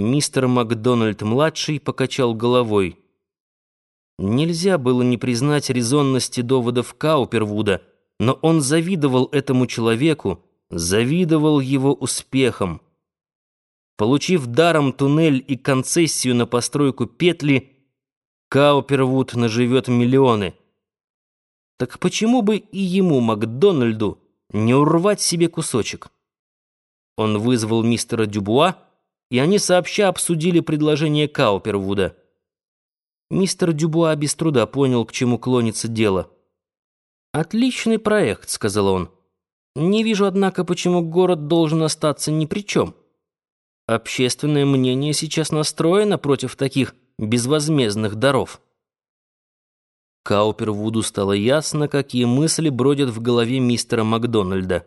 Мистер Макдональд-младший покачал головой. Нельзя было не признать резонности доводов Каупервуда, но он завидовал этому человеку, завидовал его успехам. Получив даром туннель и концессию на постройку петли, Каупервуд наживет миллионы. Так почему бы и ему, Макдональду, не урвать себе кусочек? Он вызвал мистера Дюбуа, и они сообща обсудили предложение Каупервуда. Мистер Дюбуа без труда понял, к чему клонится дело. «Отличный проект», — сказал он. «Не вижу, однако, почему город должен остаться ни при чем. Общественное мнение сейчас настроено против таких безвозмездных даров». Каупервуду стало ясно, какие мысли бродят в голове мистера Макдональда.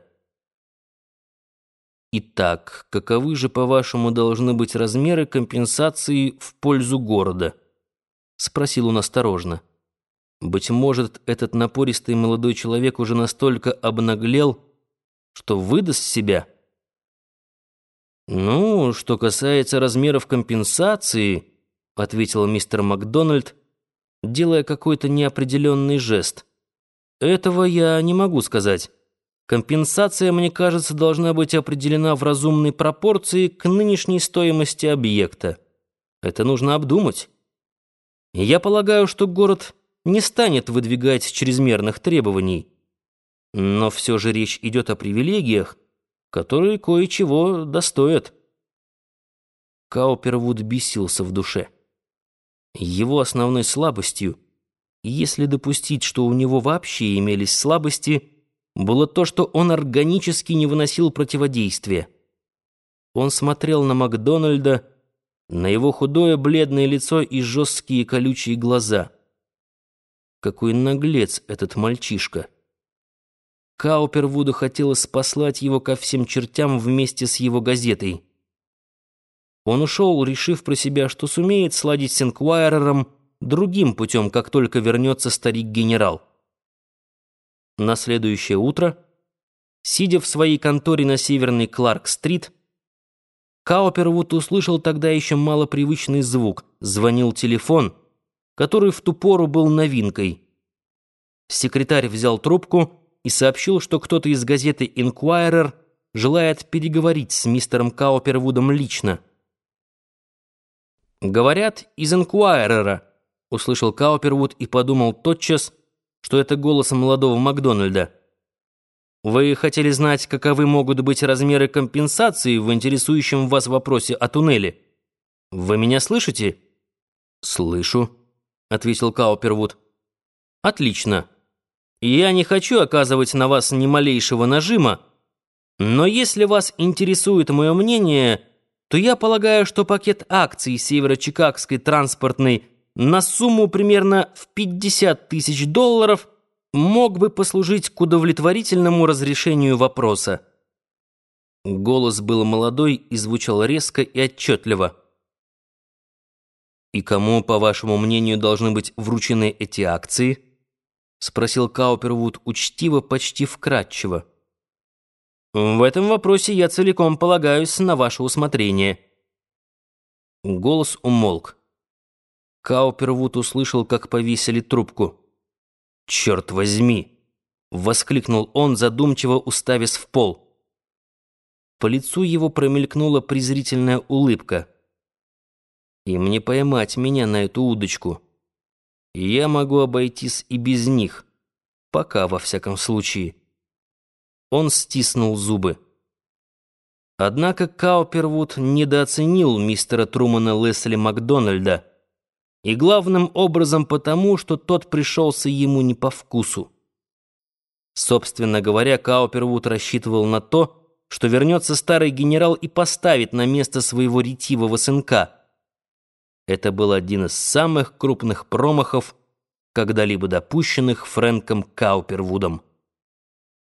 Итак, каковы же, по-вашему, должны быть размеры компенсации в пользу города? Спросил он осторожно. Быть может, этот напористый молодой человек уже настолько обнаглел, что выдаст себя? Ну, что касается размеров компенсации, ответил мистер Макдональд, делая какой-то неопределенный жест. Этого я не могу сказать. Компенсация, мне кажется, должна быть определена в разумной пропорции к нынешней стоимости объекта. Это нужно обдумать. я полагаю, что город не станет выдвигать чрезмерных требований. Но все же речь идет о привилегиях, которые кое-чего достоят. Каупервуд бесился в душе. Его основной слабостью, если допустить, что у него вообще имелись слабости – было то, что он органически не выносил противодействия. Он смотрел на Макдональда, на его худое бледное лицо и жесткие колючие глаза. Какой наглец этот мальчишка! Каупервуду хотелось послать его ко всем чертям вместе с его газетой. Он ушел, решив про себя, что сумеет сладить с Энквайрером другим путем, как только вернется старик-генерал. На следующее утро, сидя в своей конторе на северной Кларк-стрит, Каупервуд услышал тогда еще малопривычный звук. Звонил телефон, который в ту пору был новинкой. Секретарь взял трубку и сообщил, что кто-то из газеты «Инкуайрер» желает переговорить с мистером Каупервудом лично. «Говорят, из «Инкуайрера», — услышал Каупервуд и подумал тотчас — что это голос молодого Макдональда. Вы хотели знать, каковы могут быть размеры компенсации в интересующем вас вопросе о туннеле? Вы меня слышите? Слышу, ответил Каупервуд. Отлично. Я не хочу оказывать на вас ни малейшего нажима, но если вас интересует мое мнение, то я полагаю, что пакет акций Северо-Чикагской транспортной на сумму примерно в 50 тысяч долларов мог бы послужить к удовлетворительному разрешению вопроса. Голос был молодой и звучал резко и отчетливо. «И кому, по вашему мнению, должны быть вручены эти акции?» — спросил Каупервуд учтиво, почти вкратчиво. «В этом вопросе я целиком полагаюсь на ваше усмотрение». Голос умолк. Каупервуд услышал, как повесили трубку. «Черт возьми!» — воскликнул он, задумчиво уставясь в пол. По лицу его промелькнула презрительная улыбка. «Им не поймать меня на эту удочку. Я могу обойтись и без них. Пока, во всяком случае». Он стиснул зубы. Однако Каупервуд недооценил мистера Трумана Лесли Макдональда — и главным образом потому, что тот пришелся ему не по вкусу. Собственно говоря, Каупервуд рассчитывал на то, что вернется старый генерал и поставит на место своего ретивого сынка. Это был один из самых крупных промахов, когда-либо допущенных Фрэнком Каупервудом.